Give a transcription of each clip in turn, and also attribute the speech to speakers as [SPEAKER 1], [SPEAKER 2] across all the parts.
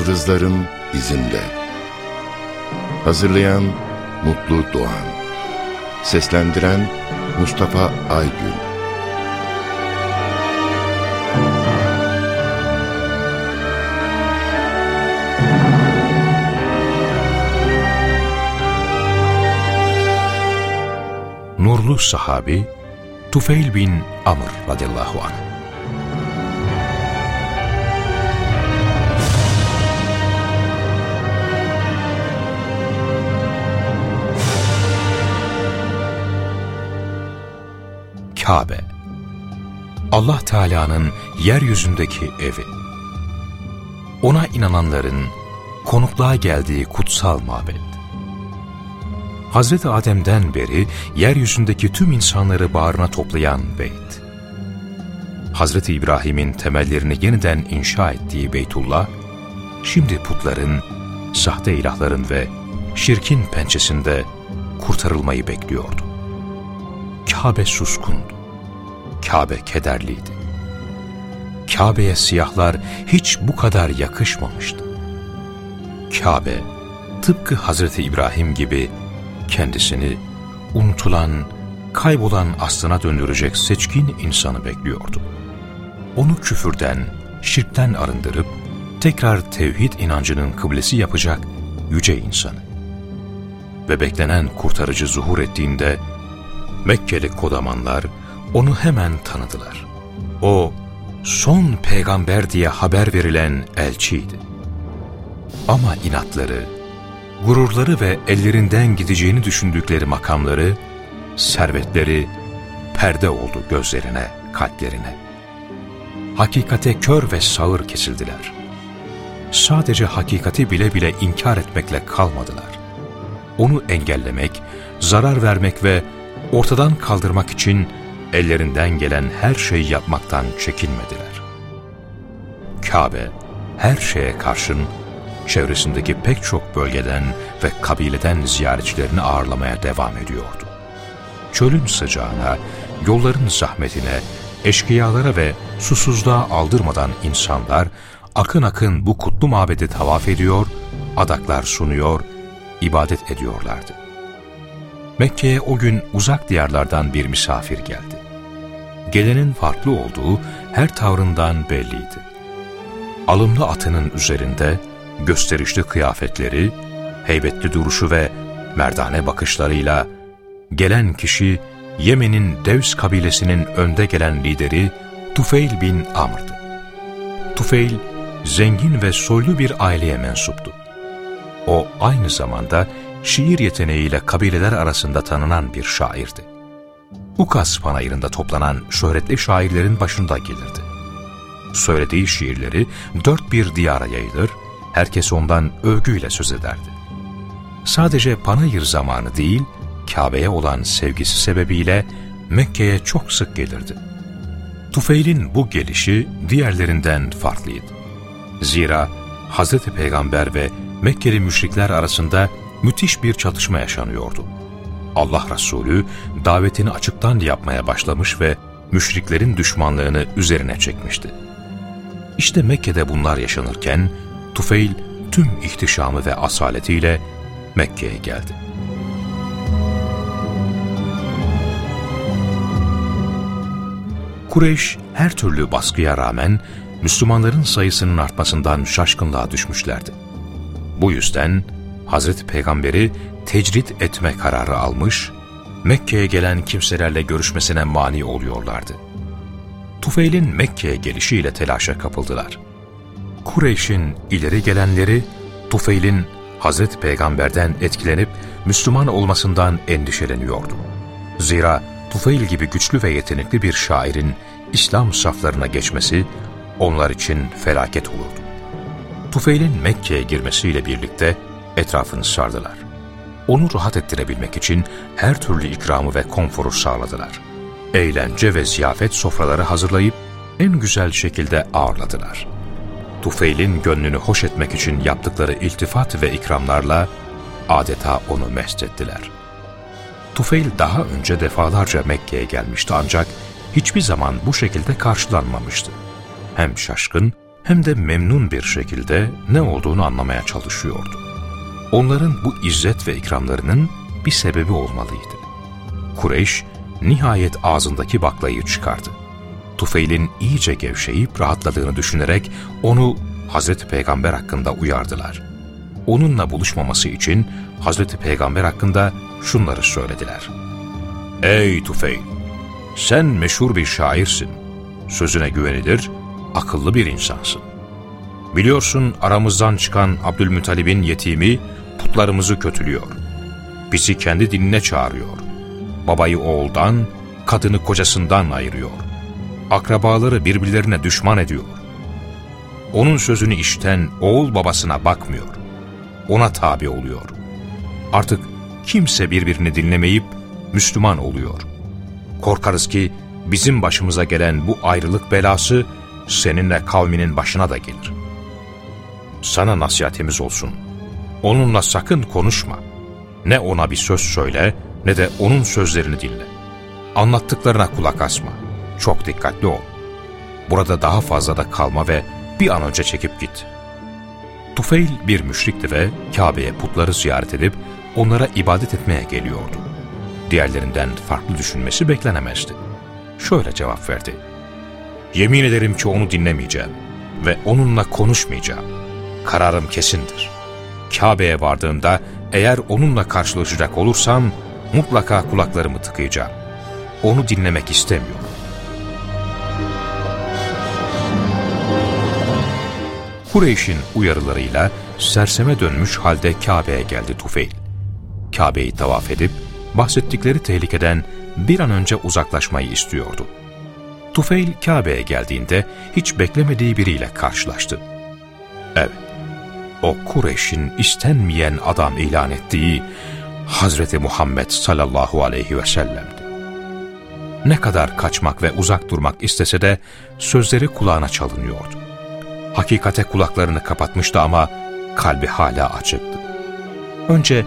[SPEAKER 1] Yıldızların izinde. Hazırlayan Mutlu Doğan. Seslendiren Mustafa Aygün.
[SPEAKER 2] Nurlu sahabi Tufeil bin Amr radıyallahu anh Kabe Allah Teala'nın yeryüzündeki evi. Ona inananların konukluğa geldiği kutsal mabet. Hazreti Adem'den beri yeryüzündeki tüm insanları bağrına toplayan beyt. Hazreti İbrahim'in temellerini yeniden inşa ettiği Beytullah, şimdi putların, sahte ilahların ve şirkin pençesinde kurtarılmayı bekliyordu. Kabe suskundu. Kabe kederliydi. Kabe'ye siyahlar hiç bu kadar yakışmamıştı. Kabe, tıpkı Hazreti İbrahim gibi kendisini unutulan, kaybolan aslına döndürecek seçkin insanı bekliyordu. Onu küfürden, şirkten arındırıp tekrar tevhid inancının kıblesi yapacak yüce insanı. Ve beklenen kurtarıcı zuhur ettiğinde Mekkeli kodamanlar onu hemen tanıdılar. O son peygamber diye haber verilen elçiydi. Ama inatları, gururları ve ellerinden gideceğini düşündükleri makamları, servetleri perde oldu gözlerine, kalplerine. Hakikate kör ve sağır kesildiler. Sadece hakikati bile bile inkar etmekle kalmadılar. Onu engellemek, zarar vermek ve ortadan kaldırmak için ellerinden gelen her şeyi yapmaktan çekinmediler. Kabe, her şeye karşın çevresindeki pek çok bölgeden ve kabileden ziyaretçilerini ağırlamaya devam ediyordu. Çölün sıcağına, yolların zahmetine, eşkıyalara ve susuzluğa aldırmadan insanlar akın akın bu kutlu mabedi tavaf ediyor, adaklar sunuyor, ibadet ediyorlardı. Mekke'ye o gün uzak diyarlardan bir misafir geldi. Gelenin farklı olduğu her tavrından belliydi. Alımlı atının üzerinde gösterişli kıyafetleri, heybetli duruşu ve merdane bakışlarıyla gelen kişi Yemen'in Devs kabilesinin önde gelen lideri Tufeil bin Amr'dı. Tufeil, zengin ve soylu bir aileye mensuptu. O aynı zamanda şiir yeteneğiyle kabileler arasında tanınan bir şairdi. Ukas panayırında toplanan şöhretli şairlerin başında gelirdi. Söylediği şiirleri dört bir diyara yayılır, herkes ondan övgüyle söz ederdi. Sadece panayır zamanı değil, Kabe'ye olan sevgisi sebebiyle Mekke'ye çok sık gelirdi. Tufeil'in bu gelişi diğerlerinden farklıydı. Zira Hz. Peygamber ve Mekkeli müşrikler arasında müthiş bir çatışma yaşanıyordu. Allah Resulü davetini açıktan yapmaya başlamış ve müşriklerin düşmanlığını üzerine çekmişti. İşte Mekke'de bunlar yaşanırken Tufeil tüm ihtişamı ve asaletiyle Mekke'ye geldi. Kureyş her türlü baskıya rağmen Müslümanların sayısının artmasından şaşkınlığa düşmüşlerdi. Bu yüzden Hazreti Peygamber'i tecrit etme kararı almış, Mekke'ye gelen kimselerle görüşmesine mani oluyorlardı. Tufeil'in Mekke'ye gelişiyle telaşa kapıldılar. Kureyş'in ileri gelenleri Tufeil'in Hazreti Peygamber'den etkilenip Müslüman olmasından endişeleniyordu. Zira Tufeil gibi güçlü ve yetenekli bir şairin İslam saflarına geçmesi onlar için felaket olurdu. Tufeil'in Mekke'ye girmesiyle birlikte etrafını sardılar. Onu rahat ettirebilmek için her türlü ikramı ve konforu sağladılar. Eğlence ve ziyafet sofraları hazırlayıp en güzel şekilde ağırladılar. Tufeil'in gönlünü hoş etmek için yaptıkları iltifat ve ikramlarla adeta onu mest ettiler. Tufeil daha önce defalarca Mekke'ye gelmişti ancak hiçbir zaman bu şekilde karşılanmamıştı. Hem şaşkın hem de memnun bir şekilde ne olduğunu anlamaya çalışıyordu. Onların bu izzet ve ikramlarının bir sebebi olmalıydı. Kureyş nihayet ağzındaki baklayı çıkardı. Tufeil'in iyice gevşeyip rahatladığını düşünerek onu Hazreti Peygamber hakkında uyardılar. Onunla buluşmaması için Hazreti Peygamber hakkında şunları söylediler. Ey Tufeil! Sen meşhur bir şairsin. Sözüne güvenilir, akıllı bir insansın. Biliyorsun aramızdan çıkan Abdülmütalib'in yetimi putlarımızı kötülüyor. Bizi kendi dinine çağırıyor. Babayı oğuldan, kadını kocasından ayırıyor. Akrabaları birbirlerine düşman ediyor. Onun sözünü işten oğul babasına bakmıyor. Ona tabi oluyor. Artık kimse birbirini dinlemeyip Müslüman oluyor. Korkarız ki bizim başımıza gelen bu ayrılık belası seninle kavminin başına da gelir. Sana nasihatimiz olsun. Onunla sakın konuşma. Ne ona bir söz söyle ne de onun sözlerini dinle. Anlattıklarına kulak asma. Çok dikkatli ol. Burada daha fazla da kalma ve bir an önce çekip git. Tufeil bir müşrikti ve Kabe'ye putları ziyaret edip onlara ibadet etmeye geliyordu. Diğerlerinden farklı düşünmesi beklenemezdi. Şöyle cevap verdi. Yemin ederim ki onu dinlemeyeceğim ve onunla konuşmayacağım. Kararım kesindir. Kabe'ye vardığımda eğer onunla karşılaşacak olursam mutlaka kulaklarımı tıkayacağım. Onu dinlemek istemiyorum. Kureyş'in uyarılarıyla serseme dönmüş halde Kabe'ye geldi Tufeil. Kabe'yi tavaf edip bahsettikleri tehlikeden bir an önce uzaklaşmayı istiyordu. Tufeil Kabe'ye geldiğinde hiç beklemediği biriyle karşılaştı. Evet, o Kureyş'in istenmeyen adam ilan ettiği Hazreti Muhammed sallallahu aleyhi ve sellem'di. Ne kadar kaçmak ve uzak durmak istese de sözleri kulağına çalınıyordu. Hakikate kulaklarını kapatmıştı ama kalbi hala açıktı. Önce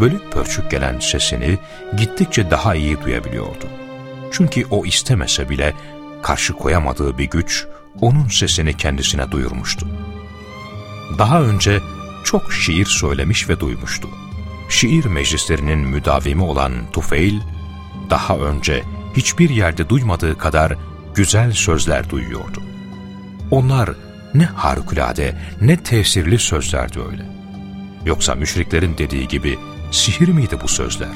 [SPEAKER 2] bölük pörçük gelen sesini gittikçe daha iyi duyabiliyordu. Çünkü o istemese bile karşı koyamadığı bir güç onun sesini kendisine duyurmuştu. Daha önce çok şiir söylemiş ve duymuştu. Şiir meclislerinin müdavimi olan Tufeil, daha önce hiçbir yerde duymadığı kadar güzel sözler duyuyordu. Onlar ne harikulade ne tesirli sözlerdi öyle. Yoksa müşriklerin dediği gibi sihir miydi bu sözler?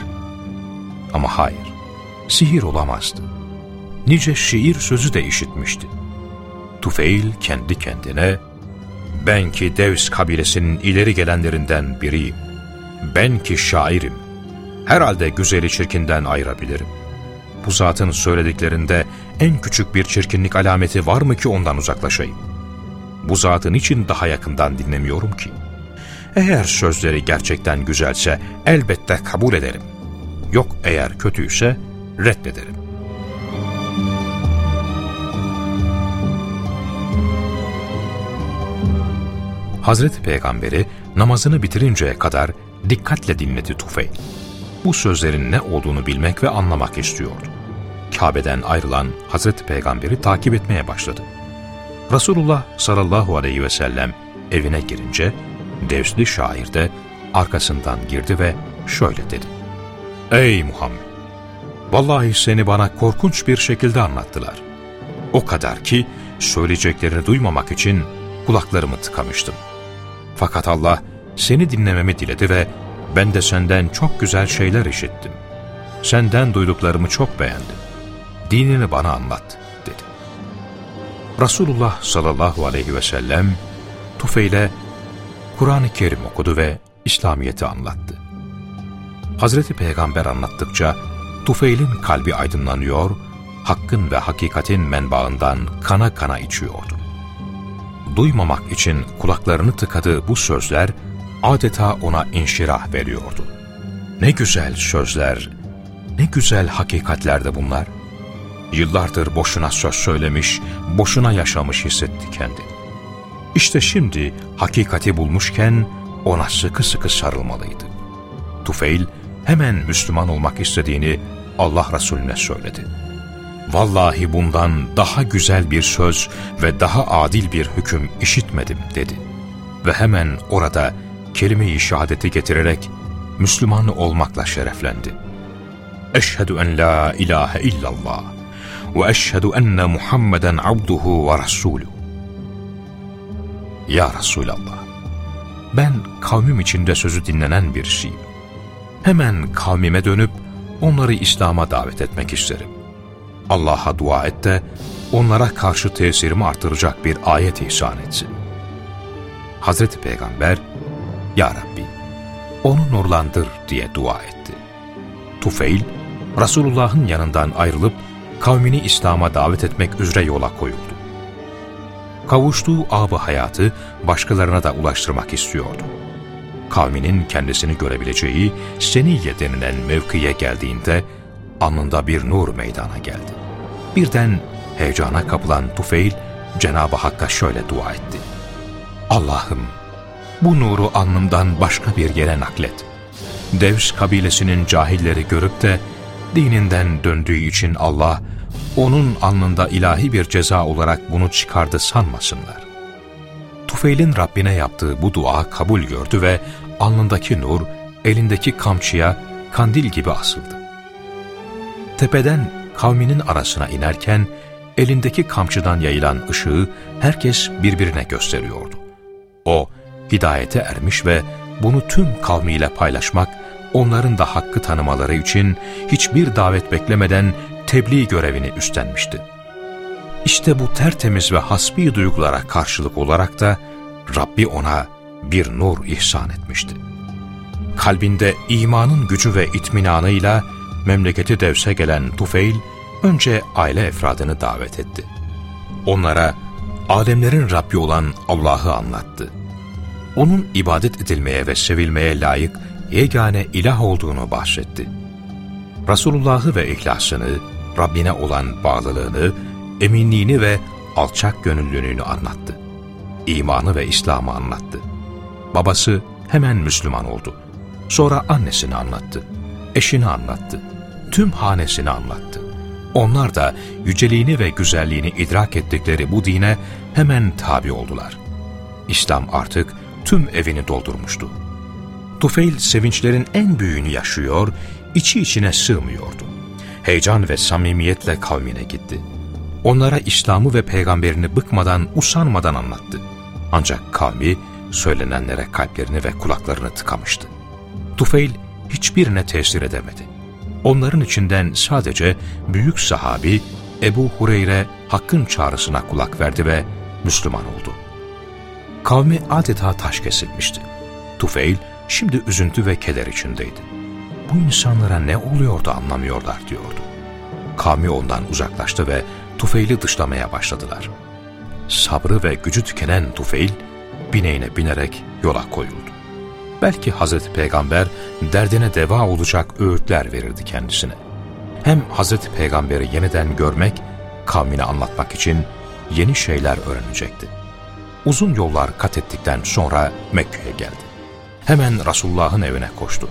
[SPEAKER 2] Ama hayır, sihir olamazdı. Nice şiir sözü de işitmişti. Tufeil kendi kendine, ben ki Devs kabilesinin ileri gelenlerinden biriyim. Ben ki şairim. Herhalde güzeli çirkinden ayırabilirim. Bu zatın söylediklerinde en küçük bir çirkinlik alameti var mı ki ondan uzaklaşayım? Bu zatın için daha yakından dinlemiyorum ki. Eğer sözleri gerçekten güzelse elbette kabul ederim. Yok eğer kötüyse reddederim. Hazreti Peygamberi namazını bitirinceye kadar dikkatle dinledi Tufeyl. Bu sözlerin ne olduğunu bilmek ve anlamak istiyordu. Kabe'den ayrılan Hazreti Peygamberi takip etmeye başladı. Resulullah sallallahu aleyhi ve sellem evine girince Devsli şair de arkasından girdi ve şöyle dedi. Ey Muhammed! Vallahi seni bana korkunç bir şekilde anlattılar. O kadar ki söyleyeceklerini duymamak için kulaklarımı tıkamıştım. Fakat Allah seni dinlememi diledi ve ben de senden çok güzel şeyler işittim. Senden duyduklarımı çok beğendim. Dinini bana anlat, dedi. Resulullah sallallahu aleyhi ve sellem Tufeil'e Kur'an-ı Kerim okudu ve İslamiyet'i anlattı. Hazreti Peygamber anlattıkça Tufeil'in kalbi aydınlanıyor, hakkın ve hakikatin menbaından kana kana içiyordu. Duymamak için kulaklarını tıkadığı bu sözler adeta ona inşirah veriyordu. Ne güzel sözler, ne güzel hakikatler bunlar. Yıllardır boşuna söz söylemiş, boşuna yaşamış hissetti kendini. İşte şimdi hakikati bulmuşken ona sıkı sıkı sarılmalıydı. Tufeil hemen Müslüman olmak istediğini Allah Resulüne söyledi. Vallahi bundan daha güzel bir söz ve daha adil bir hüküm işitmedim dedi. Ve hemen orada kelime-i şehadeti getirerek Müslüman olmakla şereflendi. Eşhedü en la ilahe illallah ve eşhedü enne Muhammeden abduhu ve rasulü. Ya Resulallah, ben kavmim içinde sözü dinlenen birisiyim. Hemen kavmime dönüp onları İslam'a davet etmek isterim. Allah'a dua et de onlara karşı tesirimi artıracak bir ayet ihsan etsin. Hazreti Peygamber, Ya Rabbi, onu nurlandır diye dua etti. Tufeil, Resulullah'ın yanından ayrılıp kavmini İslam'a davet etmek üzere yola koyuldu. Kavuştuğu abı hayatı başkalarına da ulaştırmak istiyordu. Kavminin kendisini görebileceği Seniyye denilen mevkiye geldiğinde alnında bir nur meydana geldi. Birden heyecana kapılan Tufeil Cenab-ı Hakk'a şöyle dua etti. Allah'ım bu nuru alnımdan başka bir yere naklet. Devs kabilesinin cahilleri görüp de dininden döndüğü için Allah onun alnında ilahi bir ceza olarak bunu çıkardı sanmasınlar. Tufeil'in Rabbine yaptığı bu dua kabul gördü ve alnındaki nur elindeki kamçıya kandil gibi asıldı. Tepeden kavminin arasına inerken elindeki kamçıdan yayılan ışığı herkes birbirine gösteriyordu. O hidayete ermiş ve bunu tüm kavmiyle paylaşmak, onların da hakkı tanımaları için hiçbir davet beklemeden tebliğ görevini üstlenmişti. İşte bu tertemiz ve hasbi duygulara karşılık olarak da Rabbi ona bir nur ihsan etmişti. Kalbinde imanın gücü ve itminanıyla memleketi devse gelen Tufeil, önce aile efradını davet etti. Onlara alemlerin Rabbi olan Allah'ı anlattı. Onun ibadet edilmeye ve sevilmeye layık yegane ilah olduğunu bahsetti. Resulullah'ı ve ihlasını, Rabbine olan bağlılığını, eminliğini ve alçak gönüllülüğünü anlattı. İmanı ve İslam'ı anlattı. Babası hemen Müslüman oldu. Sonra annesini anlattı. Eşini anlattı. Tüm hanesini anlattı. Onlar da yüceliğini ve güzelliğini idrak ettikleri bu dine hemen tabi oldular. İslam artık tüm evini doldurmuştu. Tufeil sevinçlerin en büyüğünü yaşıyor, içi içine sığmıyordu. Heyecan ve samimiyetle kavmine gitti. Onlara İslam'ı ve peygamberini bıkmadan, usanmadan anlattı. Ancak kavmi söylenenlere kalplerini ve kulaklarını tıkamıştı. Tufeil hiçbirine tesir edemedi. Onların içinden sadece büyük sahabi Ebu Hureyre Hakk'ın çağrısına kulak verdi ve Müslüman oldu. Kavmi adeta taş kesilmişti. Tufeil şimdi üzüntü ve keder içindeydi. Bu insanlara ne oluyordu anlamıyorlar diyordu. Kavmi ondan uzaklaştı ve Tufeil'i dışlamaya başladılar. Sabrı ve gücü tükenen Tufeil, bineğine binerek yola koyuldu. Belki Hazreti Peygamber derdine deva olacak öğütler verirdi kendisine. Hem Hazreti Peygamber'i yeniden görmek, kavmine anlatmak için yeni şeyler öğrenecekti. Uzun yollar kat ettikten sonra Mekke'ye geldi. Hemen Resulullah'ın evine koştu.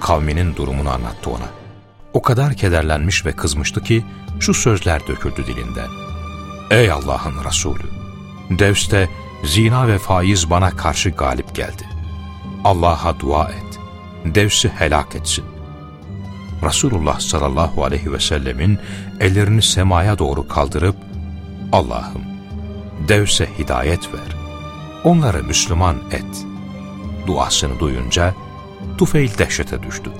[SPEAKER 2] Kavminin durumunu anlattı ona. O kadar kederlenmiş ve kızmıştı ki şu sözler döküldü dilinden. Ey Allah'ın Resulü! Devs'te zina ve faiz bana karşı galip geldi. Allah'a dua et. Devs'i helak etsin. Resulullah sallallahu aleyhi ve sellemin ellerini semaya doğru kaldırıp Allah'ım Devs'e hidayet ver. Onları Müslüman et. Duasını duyunca Tufeil dehşete düştü.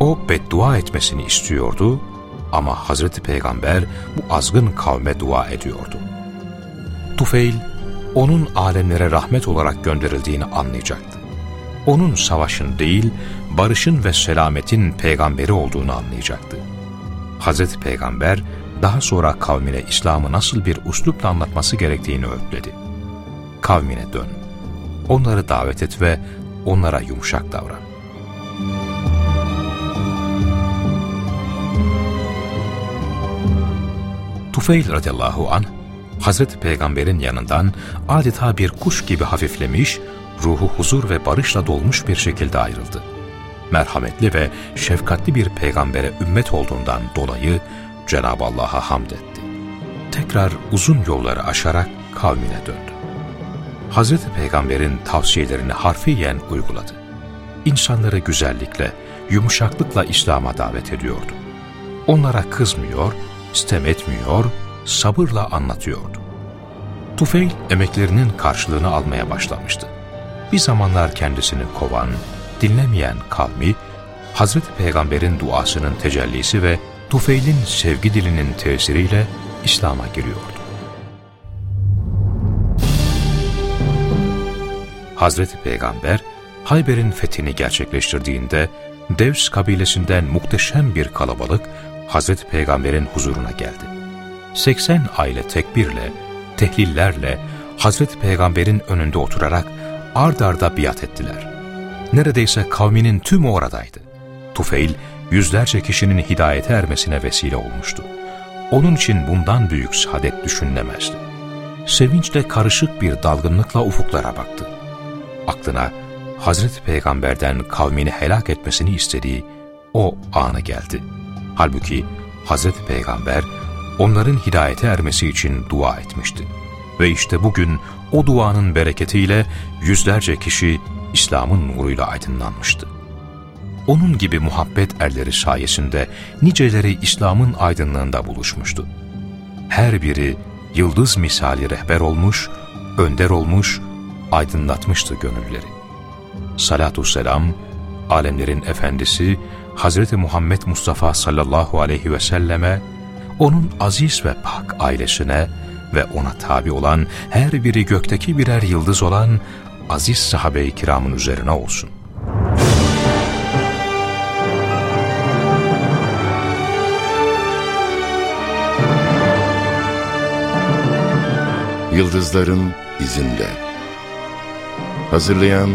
[SPEAKER 2] O beddua etmesini istiyordu ama Hazreti Peygamber bu azgın kavme dua ediyordu. Tufeil, onun alemlere rahmet olarak gönderildiğini anlayacaktı. Onun savaşın değil, barışın ve selametin peygamberi olduğunu anlayacaktı. Hazreti Peygamber, daha sonra kavmine İslam'ı nasıl bir uslupla anlatması gerektiğini öğütledi. Kavmine dön, onları davet et ve onlara yumuşak davran. Tufeil radıyallahu an Hazreti Peygamber'in yanından adeta bir kuş gibi hafiflemiş, ruhu huzur ve barışla dolmuş bir şekilde ayrıldı. Merhametli ve şefkatli bir peygambere ümmet olduğundan dolayı Cenab-ı Allah'a hamd etti. Tekrar uzun yolları aşarak kavmine döndü. Hazreti Peygamber'in tavsiyelerini harfiyen uyguladı. İnsanları güzellikle, yumuşaklıkla İslam'a davet ediyordu. Onlara kızmıyor, sitem etmiyor, sabırla anlatıyordu. Tufeil emeklerinin karşılığını almaya başlamıştı. Bir zamanlar kendisini kovan, dinlemeyen kavmi, Hazreti Peygamber'in duasının tecellisi ve Tufeil'in sevgi dilinin tesiriyle İslam'a giriyordu. Hazreti Peygamber, Hayber'in fethini gerçekleştirdiğinde Devs kabilesinden muhteşem bir kalabalık Hazreti Peygamber'in huzuruna geldi. 80 aile tekbirle, tehlillerle Hazreti Peygamber'in önünde oturarak ard arda biat ettiler. Neredeyse kavminin tümü oradaydı. Tufeil, yüzlerce kişinin hidayete ermesine vesile olmuştu. Onun için bundan büyük saadet düşünülemezdi. Sevinçle karışık bir dalgınlıkla ufuklara baktı. Aklına Hazreti Peygamber'den kavmini helak etmesini istediği o anı geldi. Halbuki Hazreti Peygamber onların hidayete ermesi için dua etmişti. Ve işte bugün o duanın bereketiyle yüzlerce kişi İslam'ın nuruyla aydınlanmıştı. Onun gibi muhabbet erleri sayesinde niceleri İslam'ın aydınlığında buluşmuştu. Her biri yıldız misali rehber olmuş, önder olmuş, aydınlatmıştı gönülleri. Salatü selam, alemlerin efendisi Hazreti Muhammed Mustafa sallallahu aleyhi ve selleme, onun aziz ve pak ailesine ve ona tabi olan her biri gökteki birer yıldız olan aziz sahabe-i kiramın üzerine olsun.
[SPEAKER 1] Yıldızların izinde. Hazırlayan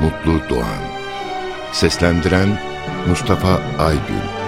[SPEAKER 1] Mutlu Doğan. Seslendiren Mustafa Aygül